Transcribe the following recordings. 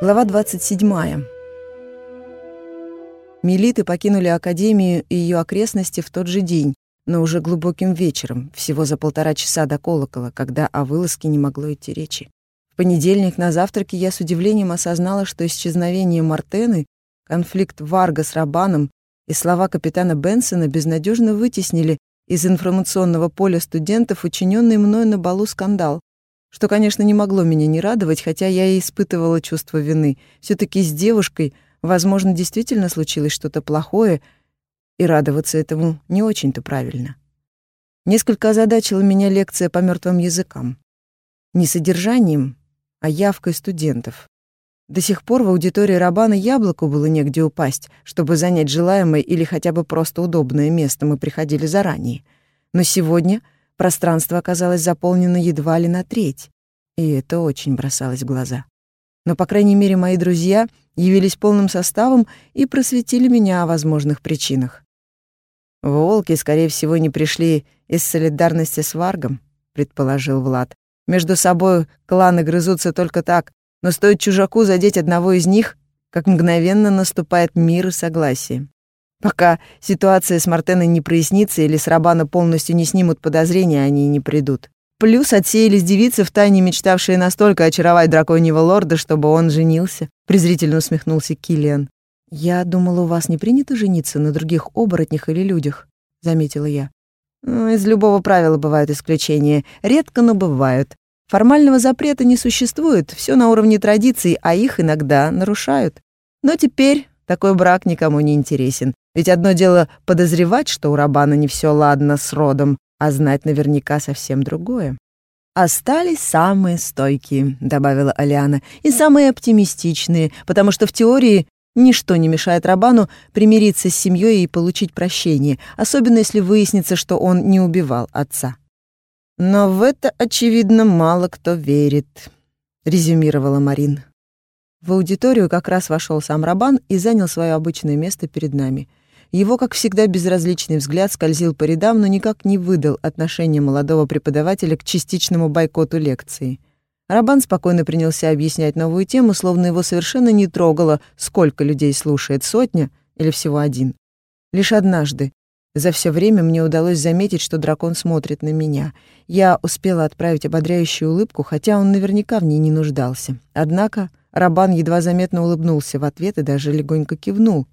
Глава 27. Милиты покинули Академию и ее окрестности в тот же день, но уже глубоким вечером, всего за полтора часа до колокола, когда о вылазке не могло идти речи. В понедельник на завтраке я с удивлением осознала, что исчезновение Мартены, конфликт Варга с Рабаном и слова капитана Бенсона безнадежно вытеснили из информационного поля студентов учиненный мною на балу скандал что, конечно, не могло меня не радовать, хотя я и испытывала чувство вины. все таки с девушкой, возможно, действительно случилось что-то плохое, и радоваться этому не очень-то правильно. Несколько озадачила меня лекция по мертвым языкам. Не содержанием, а явкой студентов. До сих пор в аудитории Рабана яблоку было негде упасть, чтобы занять желаемое или хотя бы просто удобное место мы приходили заранее. Но сегодня — Пространство оказалось заполнено едва ли на треть, и это очень бросалось в глаза. Но, по крайней мере, мои друзья явились полным составом и просветили меня о возможных причинах. «Волки, скорее всего, не пришли из солидарности с Варгом», — предположил Влад. «Между собой кланы грызутся только так, но стоит чужаку задеть одного из них, как мгновенно наступает мир и согласие. Пока ситуация с Мартеной не прояснится или с Рабана полностью не снимут подозрения, они не придут. Плюс отсеялись девицы, втайне мечтавшие настолько очаровать драконьего лорда, чтобы он женился. Презрительно усмехнулся Киллиан. «Я думала, у вас не принято жениться на других оборотнях или людях», — заметила я. «Ну, «Из любого правила бывают исключения. Редко, но бывают. Формального запрета не существует, все на уровне традиций, а их иногда нарушают. Но теперь такой брак никому не интересен. Ведь одно дело подозревать, что у Рабана не все ладно с родом, а знать наверняка совсем другое. «Остались самые стойкие», — добавила Алиана, «и самые оптимистичные, потому что в теории ничто не мешает Рабану примириться с семьей и получить прощение, особенно если выяснится, что он не убивал отца». «Но в это, очевидно, мало кто верит», — резюмировала Марин. В аудиторию как раз вошел сам Рабан и занял свое обычное место перед нами. Его, как всегда, безразличный взгляд скользил по рядам, но никак не выдал отношение молодого преподавателя к частичному бойкоту лекции. Рабан спокойно принялся объяснять новую тему, словно его совершенно не трогало, сколько людей слушает, сотня или всего один. Лишь однажды за все время мне удалось заметить, что дракон смотрит на меня. Я успела отправить ободряющую улыбку, хотя он наверняка в ней не нуждался. Однако Рабан едва заметно улыбнулся в ответ и даже легонько кивнул,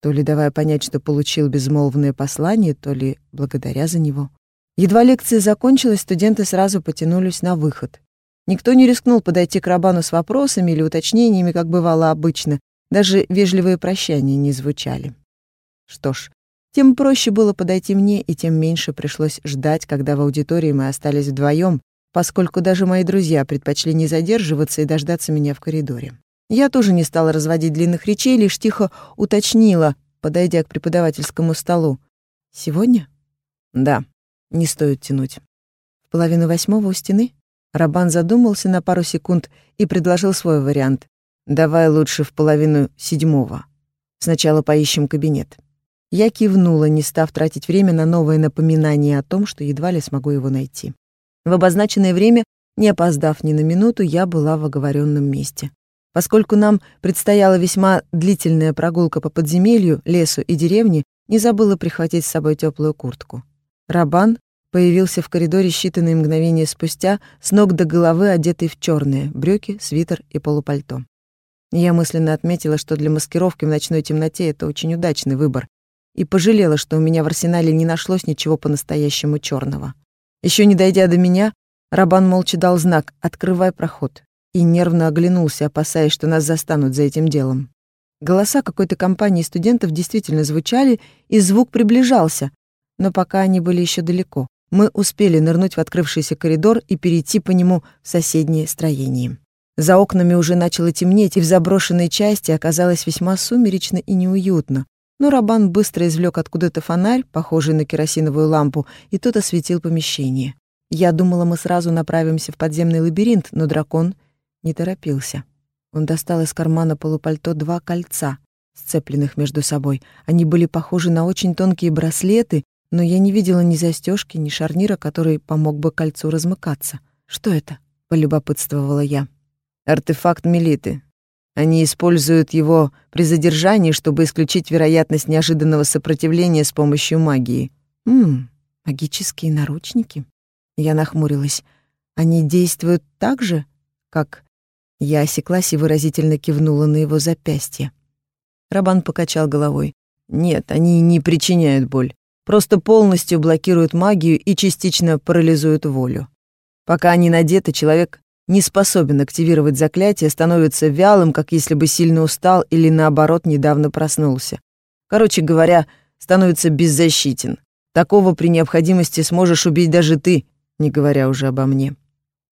то ли давая понять, что получил безмолвное послание, то ли благодаря за него. Едва лекция закончилась, студенты сразу потянулись на выход. Никто не рискнул подойти к Рабану с вопросами или уточнениями, как бывало обычно. Даже вежливые прощания не звучали. Что ж, тем проще было подойти мне, и тем меньше пришлось ждать, когда в аудитории мы остались вдвоем, поскольку даже мои друзья предпочли не задерживаться и дождаться меня в коридоре. Я тоже не стала разводить длинных речей, лишь тихо уточнила, подойдя к преподавательскому столу. «Сегодня?» «Да, не стоит тянуть». «В половину восьмого у стены?» Рабан задумался на пару секунд и предложил свой вариант. «Давай лучше в половину седьмого. Сначала поищем кабинет». Я кивнула, не став тратить время на новое напоминание о том, что едва ли смогу его найти. В обозначенное время, не опоздав ни на минуту, я была в оговоренном месте. Поскольку нам предстояла весьма длительная прогулка по подземелью, лесу и деревне, не забыла прихватить с собой теплую куртку. Рабан появился в коридоре считанные мгновения спустя, с ног до головы одетый в черные брюки, свитер и полупальто. Я мысленно отметила, что для маскировки в ночной темноте это очень удачный выбор, и пожалела, что у меня в арсенале не нашлось ничего по-настоящему черного. Еще не дойдя до меня, Рабан молча дал знак «Открывай проход» и нервно оглянулся, опасаясь, что нас застанут за этим делом. Голоса какой-то компании студентов действительно звучали, и звук приближался, но пока они были еще далеко. Мы успели нырнуть в открывшийся коридор и перейти по нему в соседнее строение. За окнами уже начало темнеть, и в заброшенной части оказалось весьма сумеречно и неуютно. Но Рабан быстро извлек откуда-то фонарь, похожий на керосиновую лампу, и тот осветил помещение. Я думала, мы сразу направимся в подземный лабиринт, но дракон не торопился. Он достал из кармана полупальто два кольца, сцепленных между собой. Они были похожи на очень тонкие браслеты, но я не видела ни застежки, ни шарнира, который помог бы кольцу размыкаться. «Что это?» — полюбопытствовала я. «Артефакт Мелиты. Они используют его при задержании, чтобы исключить вероятность неожиданного сопротивления с помощью магии. Ммм, магические наручники. Я нахмурилась. Они действуют так же, как... Я осеклась и выразительно кивнула на его запястье. Рабан покачал головой. Нет, они не причиняют боль. Просто полностью блокируют магию и частично парализуют волю. Пока они надеты, человек не способен активировать заклятие, становится вялым, как если бы сильно устал или, наоборот, недавно проснулся. Короче говоря, становится беззащитен. Такого при необходимости сможешь убить даже ты, не говоря уже обо мне.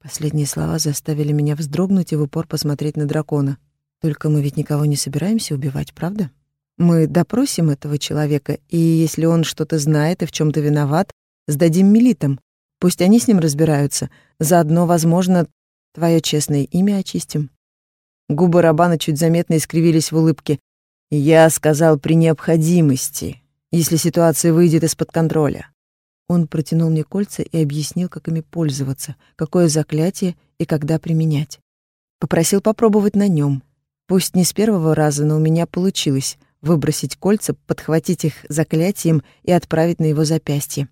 Последние слова заставили меня вздрогнуть и в упор посмотреть на дракона. Только мы ведь никого не собираемся убивать, правда? Мы допросим этого человека, и если он что-то знает и в чем то виноват, сдадим милитам. Пусть они с ним разбираются. Заодно, возможно, твое честное имя очистим». Губы Рабана чуть заметно искривились в улыбке. «Я сказал при необходимости, если ситуация выйдет из-под контроля». Он протянул мне кольца и объяснил, как ими пользоваться, какое заклятие и когда применять. Попросил попробовать на нем. Пусть не с первого раза, но у меня получилось выбросить кольца, подхватить их заклятием и отправить на его запястье.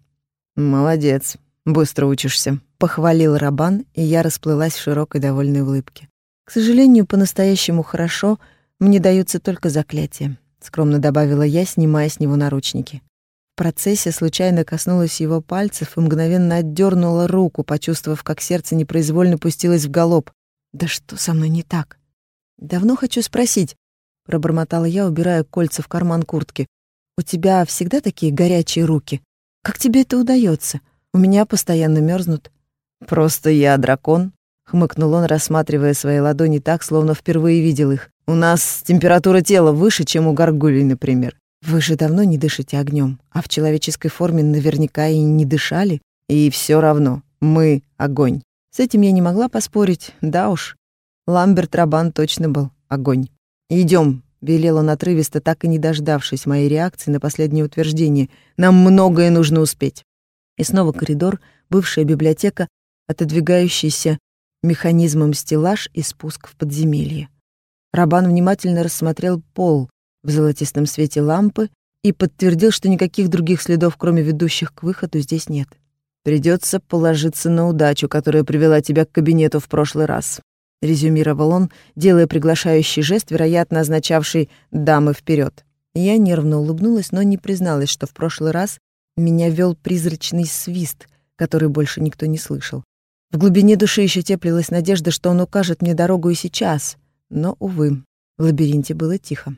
«Молодец», Быстро учишься», — похвалил Рабан, и я расплылась в широкой довольной улыбке. «К сожалению, по-настоящему хорошо мне даются только заклятия», — скромно добавила я, снимая с него наручники. В процессе случайно коснулась его пальцев и мгновенно отдернула руку, почувствовав, как сердце непроизвольно пустилось в галоп. «Да что со мной не так?» «Давно хочу спросить», — пробормотала я, убирая кольца в карман куртки. «У тебя всегда такие горячие руки? Как тебе это удается? У меня постоянно мерзнут. Просто я дракон, хмыкнул он, рассматривая свои ладони так, словно впервые видел их. У нас температура тела выше, чем у горгулей, например. Вы же давно не дышите огнем, а в человеческой форме наверняка и не дышали. И все равно мы огонь. С этим я не могла поспорить. Да уж. Ламберт Рабан точно был огонь. Идем, велел он отрывисто, так и не дождавшись моей реакции на последнее утверждение. Нам многое нужно успеть. И снова коридор, бывшая библиотека, отодвигающийся механизмом стеллаж и спуск в подземелье. Рабан внимательно рассмотрел пол в золотистом свете лампы и подтвердил, что никаких других следов, кроме ведущих к выходу, здесь нет. Придется положиться на удачу, которая привела тебя к кабинету в прошлый раз», — резюмировал он, делая приглашающий жест, вероятно, означавший «дамы вперед. Я нервно улыбнулась, но не призналась, что в прошлый раз меня вел призрачный свист, который больше никто не слышал. В глубине души еще теплилась надежда, что он укажет мне дорогу и сейчас. Но, увы, в лабиринте было тихо.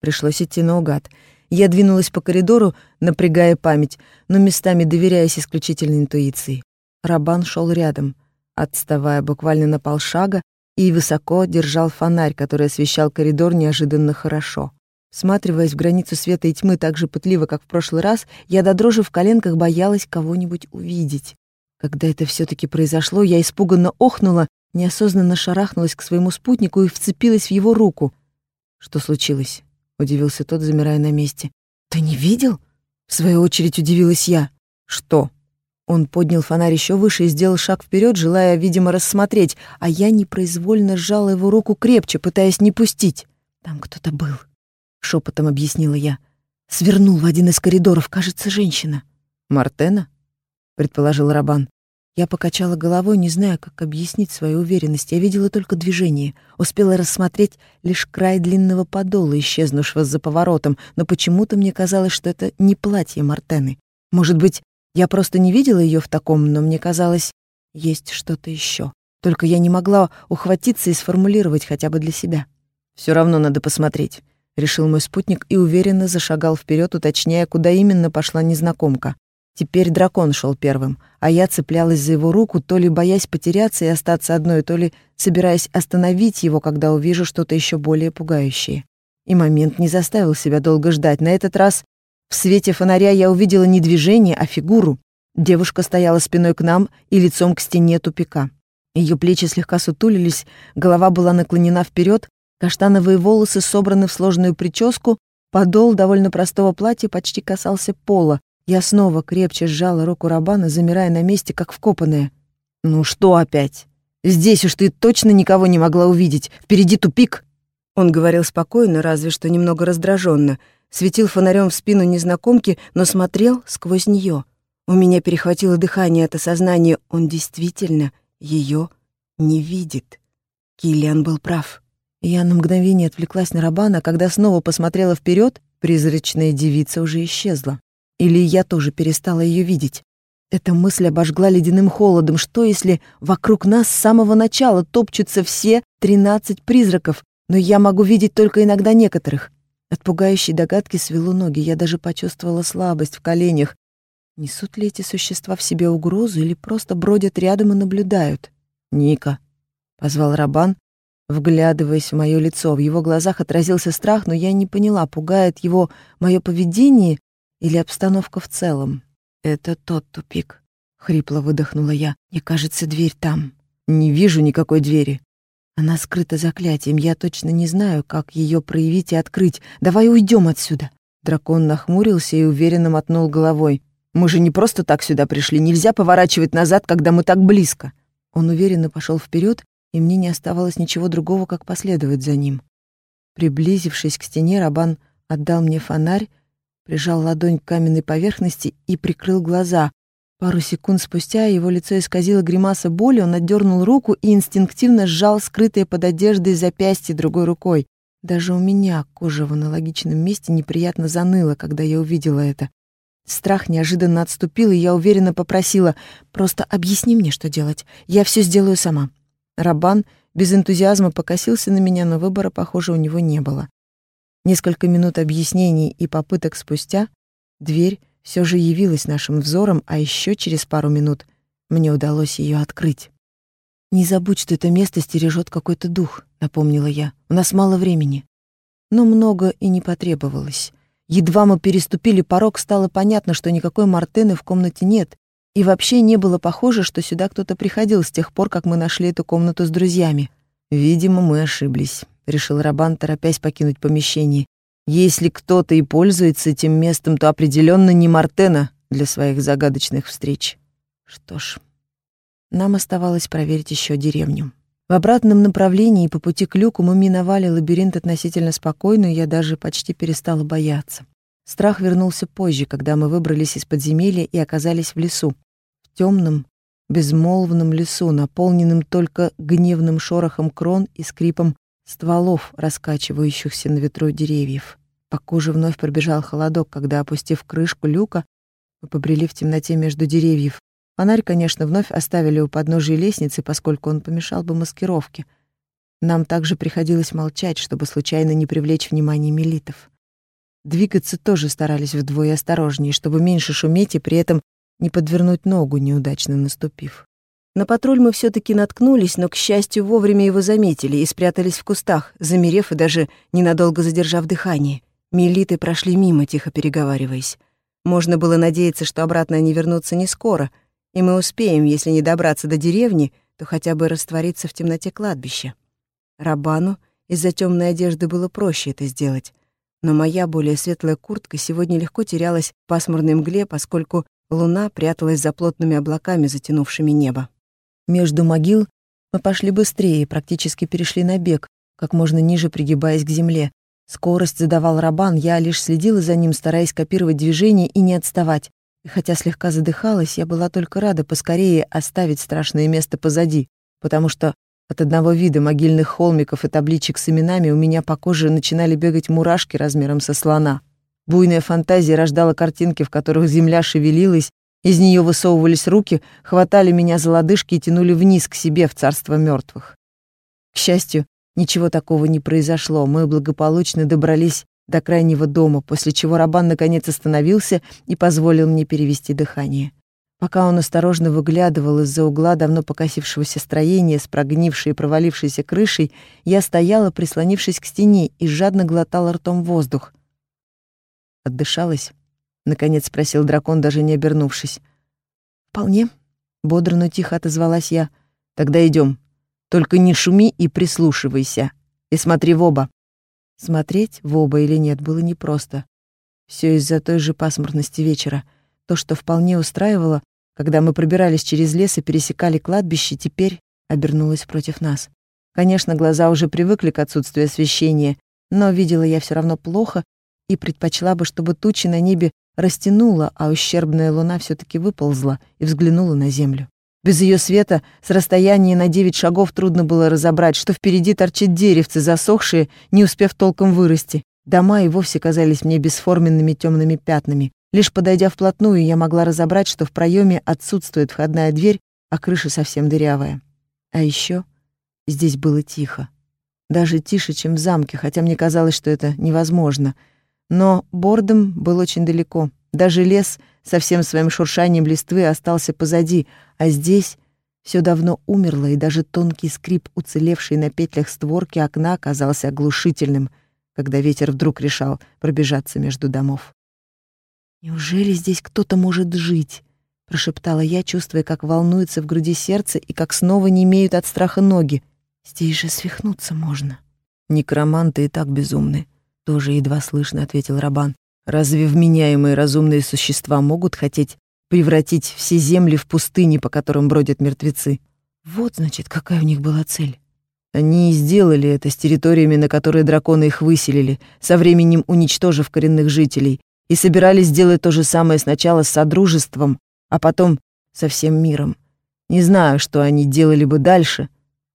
Пришлось идти наугад. Я двинулась по коридору, напрягая память, но местами доверяясь исключительной интуиции. Рабан шел рядом, отставая буквально на полшага, и высоко держал фонарь, который освещал коридор неожиданно хорошо. Сматриваясь в границу света и тьмы так же пытливо, как в прошлый раз, я до дрожи в коленках боялась кого-нибудь увидеть. Когда это все таки произошло, я испуганно охнула, неосознанно шарахнулась к своему спутнику и вцепилась в его руку. «Что случилось?» — удивился тот, замирая на месте. «Ты не видел?» — в свою очередь удивилась я. «Что?» Он поднял фонарь еще выше и сделал шаг вперед, желая, видимо, рассмотреть, а я непроизвольно сжала его руку крепче, пытаясь не пустить. Там кто-то был шепотом объяснила я. Свернул в один из коридоров, кажется, женщина. Мартена? предположил Рабан. Я покачала головой, не зная, как объяснить свою уверенность. Я видела только движение, успела рассмотреть лишь край длинного подола, исчезнувшего за поворотом, но почему-то мне казалось, что это не платье Мартены. Может быть, я просто не видела ее в таком, но мне казалось, есть что-то еще. Только я не могла ухватиться и сформулировать хотя бы для себя. Все равно надо посмотреть решил мой спутник и уверенно зашагал вперед, уточняя, куда именно пошла незнакомка. Теперь дракон шел первым, а я цеплялась за его руку, то ли боясь потеряться и остаться одной, то ли собираясь остановить его, когда увижу что-то еще более пугающее. И момент не заставил себя долго ждать. На этот раз в свете фонаря я увидела не движение, а фигуру. Девушка стояла спиной к нам и лицом к стене тупика. Ее плечи слегка сутулились, голова была наклонена вперед, Каштановые волосы собраны в сложную прическу, подол довольно простого платья почти касался пола. Я снова крепче сжала руку Рабана, замирая на месте, как вкопанная. «Ну что опять?» — Здесь уж ты точно никого не могла увидеть. Впереди тупик». Он говорил спокойно, разве что немного раздраженно, светил фонарем в спину незнакомки, но смотрел сквозь нее. У меня перехватило дыхание от осознания, он действительно ее не видит. Киллиан был прав. Я на мгновение отвлеклась на Рабана, когда снова посмотрела вперед, призрачная девица уже исчезла. Или я тоже перестала ее видеть. Эта мысль обожгла ледяным холодом. Что, если вокруг нас с самого начала топчутся все тринадцать призраков, но я могу видеть только иногда некоторых? От пугающей догадки свело ноги, я даже почувствовала слабость в коленях. Несут ли эти существа в себе угрозу или просто бродят рядом и наблюдают? «Ника», — позвал Рабан, вглядываясь в мое лицо. В его глазах отразился страх, но я не поняла, пугает его мое поведение или обстановка в целом. «Это тот тупик», — хрипло выдохнула я. «Мне кажется, дверь там». «Не вижу никакой двери». Она скрыта заклятием. Я точно не знаю, как ее проявить и открыть. Давай уйдем отсюда. Дракон нахмурился и уверенно мотнул головой. Мы же не просто так сюда пришли. Нельзя поворачивать назад, когда мы так близко. Он уверенно пошел вперед, и мне не оставалось ничего другого, как последовать за ним. Приблизившись к стене, Рабан отдал мне фонарь, прижал ладонь к каменной поверхности и прикрыл глаза. Пару секунд спустя его лицо исказило гримаса боли, он отдернул руку и инстинктивно сжал скрытое под одеждой запястье другой рукой. Даже у меня кожа в аналогичном месте неприятно заныла, когда я увидела это. Страх неожиданно отступил, и я уверенно попросила «Просто объясни мне, что делать. Я все сделаю сама». Рабан без энтузиазма покосился на меня, но выбора, похоже, у него не было. Несколько минут объяснений и попыток спустя дверь все же явилась нашим взором, а еще через пару минут мне удалось ее открыть. «Не забудь, что это место стережет какой-то дух», — напомнила я. «У нас мало времени». Но много и не потребовалось. Едва мы переступили порог, стало понятно, что никакой Мартены в комнате нет, и вообще не было похоже, что сюда кто-то приходил с тех пор, как мы нашли эту комнату с друзьями. «Видимо, мы ошиблись», — решил Рабан, торопясь покинуть помещение. Если кто-то и пользуется этим местом, то определенно не Мартена для своих загадочных встреч. Что ж, нам оставалось проверить еще деревню. В обратном направлении по пути к люку мы миновали лабиринт относительно спокойно, и я даже почти перестала бояться. Страх вернулся позже, когда мы выбрались из подземелья и оказались в лесу. Темном, безмолвном лесу, наполненном только гневным шорохом крон и скрипом стволов, раскачивающихся на ветру деревьев. По коже вновь пробежал холодок, когда, опустив крышку люка, мы побрели в темноте между деревьев. Фонарь, конечно, вновь оставили у подножия лестницы, поскольку он помешал бы маскировке. Нам также приходилось молчать, чтобы случайно не привлечь внимание милитов. Двигаться тоже старались вдвое осторожнее, чтобы меньше шуметь и при этом не подвернуть ногу, неудачно наступив. На патруль мы все таки наткнулись, но, к счастью, вовремя его заметили и спрятались в кустах, замерев и даже ненадолго задержав дыхание. Милиты прошли мимо, тихо переговариваясь. Можно было надеяться, что обратно они вернутся не скоро, и мы успеем, если не добраться до деревни, то хотя бы раствориться в темноте кладбища. Рабану из-за темной одежды было проще это сделать, но моя более светлая куртка сегодня легко терялась в пасмурной мгле, поскольку луна пряталась за плотными облаками, затянувшими небо. Между могил мы пошли быстрее, практически перешли на бег, как можно ниже пригибаясь к земле. Скорость задавал Рабан, я лишь следила за ним, стараясь копировать движения и не отставать. И хотя слегка задыхалась, я была только рада поскорее оставить страшное место позади, потому что от одного вида могильных холмиков и табличек с именами у меня по коже начинали бегать мурашки размером со слона. Буйная фантазия рождала картинки, в которых земля шевелилась, из нее высовывались руки, хватали меня за лодыжки и тянули вниз к себе в царство мертвых. К счастью, ничего такого не произошло. Мы благополучно добрались до крайнего дома, после чего Рабан наконец остановился и позволил мне перевести дыхание. Пока он осторожно выглядывал из-за угла давно покосившегося строения с прогнившей и провалившейся крышей, я стояла, прислонившись к стене, и жадно глотала ртом воздух. Отдышалась Наконец спросил дракон, даже не обернувшись. «Вполне», — бодро, но тихо отозвалась я. «Тогда идем. Только не шуми и прислушивайся. И смотри в оба». Смотреть в оба или нет было непросто. Все из-за той же пасмурности вечера. То, что вполне устраивало, когда мы пробирались через лес и пересекали кладбище, теперь обернулась против нас. Конечно, глаза уже привыкли к отсутствию освещения, но видела я все равно плохо и предпочла бы, чтобы тучи на небе растянула, а ущербная луна все таки выползла и взглянула на землю. Без ее света с расстояния на девять шагов трудно было разобрать, что впереди торчит деревцы, засохшие, не успев толком вырасти. Дома и вовсе казались мне бесформенными темными пятнами. Лишь подойдя вплотную, я могла разобрать, что в проеме отсутствует входная дверь, а крыша совсем дырявая. А еще здесь было тихо. Даже тише, чем в замке, хотя мне казалось, что это невозможно. Но Бордом был очень далеко. Даже лес со всем своим шуршанием листвы остался позади, а здесь все давно умерло, и даже тонкий скрип, уцелевший на петлях створки окна, оказался оглушительным, когда ветер вдруг решал пробежаться между домов. «Неужели здесь кто-то может жить?» — прошептала я, чувствуя, как волнуется в груди сердце и как снова не имеют от страха ноги. «Здесь же свихнуться можно». «Некроманты и так безумны», — тоже едва слышно ответил Рабан. «Разве вменяемые разумные существа могут хотеть превратить все земли в пустыни, по которым бродят мертвецы?» «Вот, значит, какая у них была цель». Они и сделали это с территориями, на которые драконы их выселили, со временем уничтожив коренных жителей, и собирались сделать то же самое сначала с Содружеством, а потом со всем миром. Не знаю, что они делали бы дальше.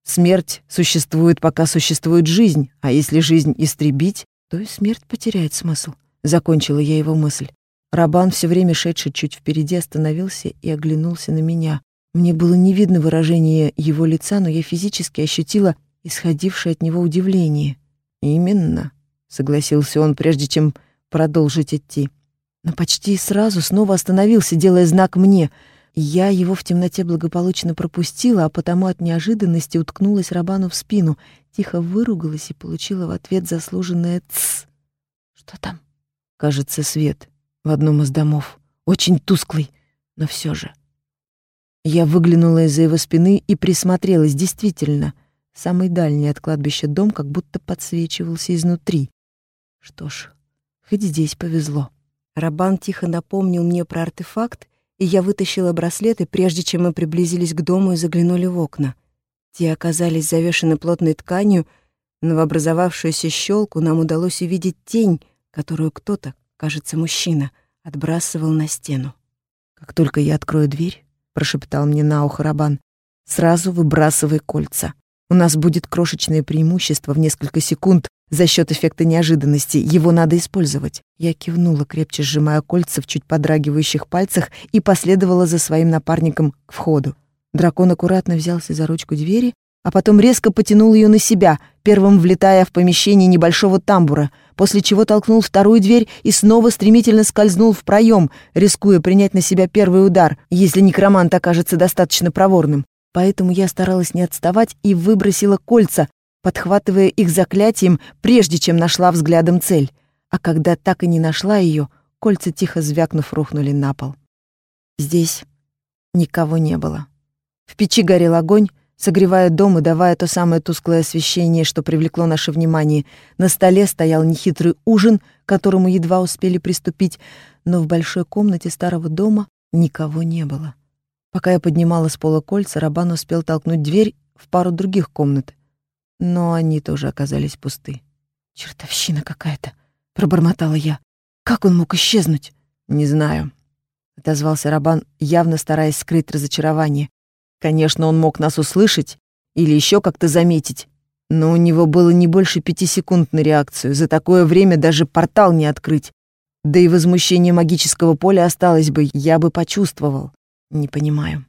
Смерть существует, пока существует жизнь, а если жизнь истребить, то и смерть потеряет смысл. Закончила я его мысль. Рабан, все время шедший чуть впереди, остановился и оглянулся на меня. Мне было не видно выражения его лица, но я физически ощутила исходившее от него удивление. «Именно», — согласился он, прежде чем продолжить идти но почти сразу снова остановился, делая знак мне. Я его в темноте благополучно пропустила, а потому от неожиданности уткнулась Рабану в спину, тихо выругалась и получила в ответ заслуженное «тсс». «Что там?» «Кажется, свет в одном из домов. Очень тусклый, но все же». Я выглянула из-за его спины и присмотрелась. Действительно, самый дальний от кладбища дом как будто подсвечивался изнутри. Что ж, хоть здесь повезло. Рабан тихо напомнил мне про артефакт, и я вытащила браслеты, прежде чем мы приблизились к дому и заглянули в окна. Те оказались завешены плотной тканью, но в образовавшуюся щелку нам удалось увидеть тень, которую кто-то, кажется, мужчина, отбрасывал на стену. «Как только я открою дверь», — прошептал мне на ухо Рабан, — «сразу выбрасывай кольца. У нас будет крошечное преимущество в несколько секунд, за счет эффекта неожиданности. Его надо использовать. Я кивнула, крепче сжимая кольца в чуть подрагивающих пальцах и последовала за своим напарником к входу. Дракон аккуратно взялся за ручку двери, а потом резко потянул ее на себя, первым влетая в помещение небольшого тамбура, после чего толкнул вторую дверь и снова стремительно скользнул в проем, рискуя принять на себя первый удар, если некромант окажется достаточно проворным. Поэтому я старалась не отставать и выбросила кольца, подхватывая их заклятием, прежде чем нашла взглядом цель. А когда так и не нашла ее, кольца, тихо звякнув, рухнули на пол. Здесь никого не было. В печи горел огонь, согревая дом и давая то самое тусклое освещение, что привлекло наше внимание. На столе стоял нехитрый ужин, к которому едва успели приступить, но в большой комнате старого дома никого не было. Пока я поднимала с пола кольца, Рабан успел толкнуть дверь в пару других комнат, но они тоже оказались пусты. «Чертовщина какая-то», — пробормотала я. «Как он мог исчезнуть?» «Не знаю», — отозвался Рабан, явно стараясь скрыть разочарование. «Конечно, он мог нас услышать или еще как-то заметить, но у него было не больше пяти секунд на реакцию. За такое время даже портал не открыть. Да и возмущение магического поля осталось бы, я бы почувствовал. Не понимаю.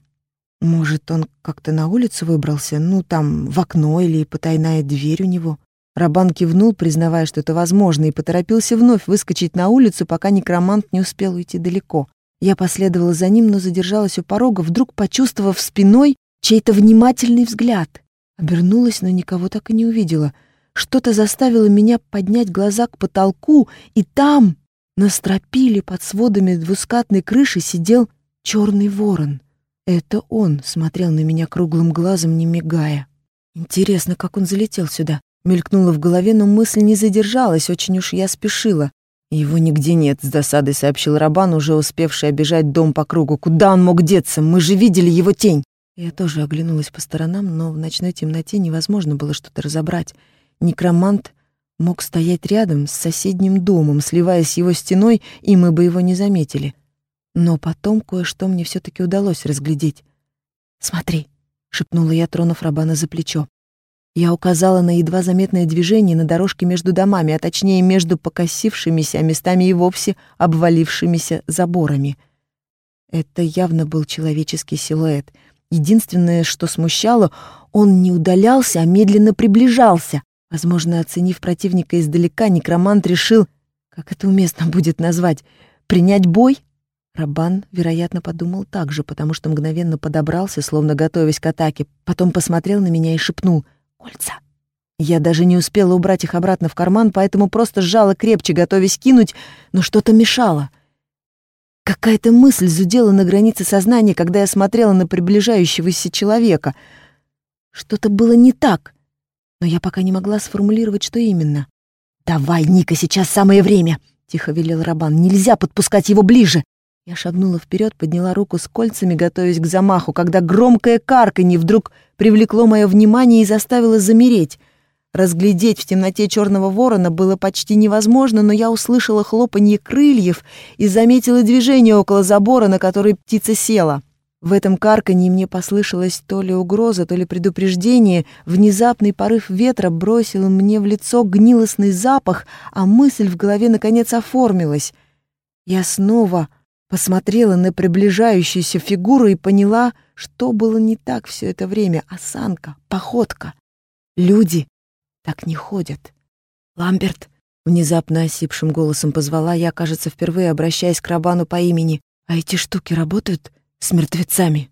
Может, он как-то на улицу выбрался, ну, там, в окно или потайная дверь у него? Рабан кивнул, признавая, что это возможно, и поторопился вновь выскочить на улицу, пока некромант не успел уйти далеко. Я последовала за ним, но задержалась у порога, вдруг почувствовав спиной чей-то внимательный взгляд. Обернулась, но никого так и не увидела. Что-то заставило меня поднять глаза к потолку, и там, на стропиле под сводами двускатной крыши, сидел черный ворон — это он смотрел на меня круглым глазом, не мигая. Интересно, как он залетел сюда. Мелькнула в голове, но мысль не задержалась, очень уж я спешила. «Его нигде нет», — с досадой сообщил Рабан, уже успевший обижать дом по кругу. «Куда он мог деться? Мы же видели его тень!» Я тоже оглянулась по сторонам, но в ночной темноте невозможно было что-то разобрать. Некромант мог стоять рядом с соседним домом, сливаясь его стеной, и мы бы его не заметили. Но потом кое-что мне все таки удалось разглядеть. «Смотри», — шепнула я, тронув Рабана за плечо. Я указала на едва заметное движение на дорожке между домами, а точнее между покосившимися, а местами и вовсе обвалившимися заборами. Это явно был человеческий силуэт. Единственное, что смущало, он не удалялся, а медленно приближался. Возможно, оценив противника издалека, некромант решил, как это уместно будет назвать, принять бой? Рабан, вероятно, подумал так же, потому что мгновенно подобрался, словно готовясь к атаке, потом посмотрел на меня и шепнул — кольца. Я даже не успела убрать их обратно в карман, поэтому просто сжала крепче, готовясь кинуть, но что-то мешало. Какая-то мысль зудела на границе сознания, когда я смотрела на приближающегося человека. Что-то было не так, но я пока не могла сформулировать, что именно. «Давай, Ника, сейчас самое время!» — тихо велел Рабан. «Нельзя подпускать его ближе!» Я шагнула вперед, подняла руку с кольцами, готовясь к замаху, когда громкое карканье вдруг привлекло мое внимание и заставило замереть. Разглядеть в темноте черного ворона было почти невозможно, но я услышала хлопанье крыльев и заметила движение около забора, на который птица села. В этом карканье мне послышалось то ли угроза, то ли предупреждение. Внезапный порыв ветра бросил мне в лицо гнилостный запах, а мысль в голове наконец оформилась. Я снова посмотрела на приближающуюся фигуру и поняла, что было не так все это время. Осанка, походка. Люди так не ходят. «Ламберт!» — внезапно осипшим голосом позвала я, кажется, впервые обращаясь к Рабану по имени. «А эти штуки работают с мертвецами?»